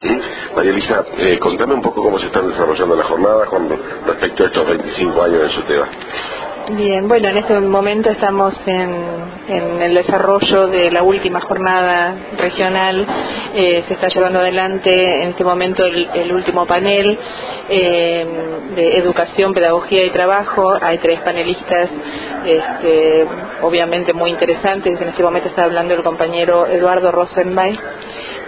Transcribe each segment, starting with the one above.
María Elisa, eh, contame un poco cómo se están desarrollando las jornadas con respecto a estos 25 años en SUTEBA. Bien, bueno, en este momento estamos en, el desarrollo de la última jornada regional. Eh, se está llevando adelante en este momento el, el último panel eh, de educación, pedagogía y trabajo. Hay tres panelistas, este, obviamente muy interesantes. En este momento está hablando el compañero Eduardo Rosenbay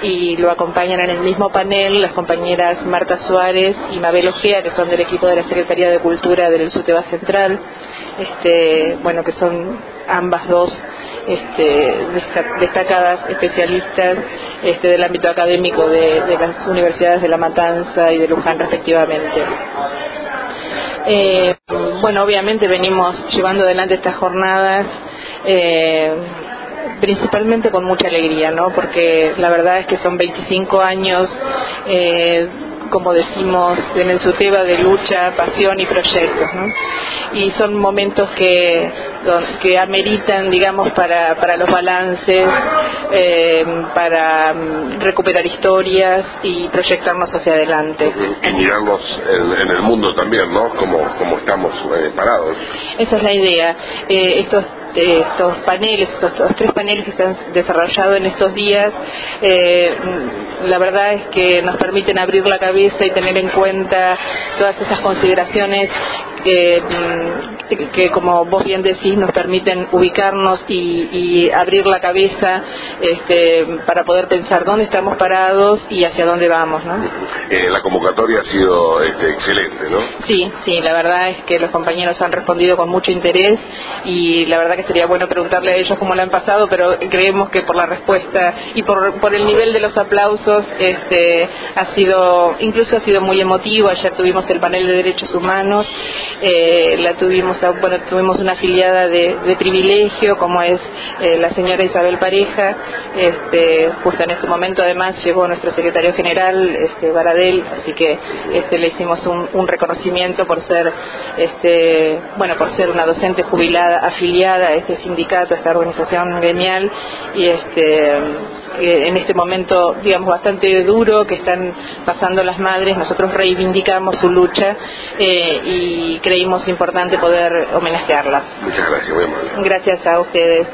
y lo acompañan en el mismo panel las compañeras Marta Suárez y Mabel Ojea, que son del equipo de la Secretaría de Cultura del SUTEBA Central, este, bueno, que son ambas dos este, destacadas especialistas este, del ámbito académico de, las universidades de La Matanza y de Luján respectivamente. Eh, bueno, obviamente venimos llevando adelante estas jornadas eh, principalmente con mucha alegría, ¿no? Porque la verdad es que son 25 años, eh, como decimos en el SUTEBA, de lucha, pasión y proyectos, ¿no? Y son momentos que, que ameritan, digamos, para, para los balances, eh, para recuperar historias y proyectarnos hacia adelante. Y mirarnos en, en el mundo también, ¿no? Como, como estamos eh, parados. Esa es la idea. Eh, estos de estos paneles, estos, tres paneles que se han desarrollado en estos días, eh, la verdad es que nos permiten abrir la cabeza y tener en cuenta todas esas consideraciones que, que como vos bien decís, nos permiten ubicarnos y, y abrir la cabeza este, para poder pensar dónde estamos parados y hacia dónde vamos. ¿no? Eh, la convocatoria ha sido este, excelente, ¿no? Sí, sí, la verdad es que los compañeros han respondido con mucho interés y la verdad que sería bueno preguntarle a ellos cómo lo han pasado, pero creemos que por la respuesta y por, por el nivel de los aplausos este, ha sido, incluso ha sido muy emotivo. Ayer tuvimos el panel de derechos humanos, eh, la tuvimos, bueno, tuvimos una afiliada de, privilegio como es eh, la señora Isabel Pareja, este, justo en ese momento además llegó nuestro secretario general, este, Baradel, así que este, le hicimos un, un reconocimiento por ser, este, bueno, por ser una docente jubilada, afiliada a este sindicato, a esta organización gremial y este en este momento, digamos, bastante duro que están pasando las madres, nosotros reivindicamos su lucha eh, y creímos importante poder homenajearlas. Muchas gracias, muy amable. Gracias a ustedes.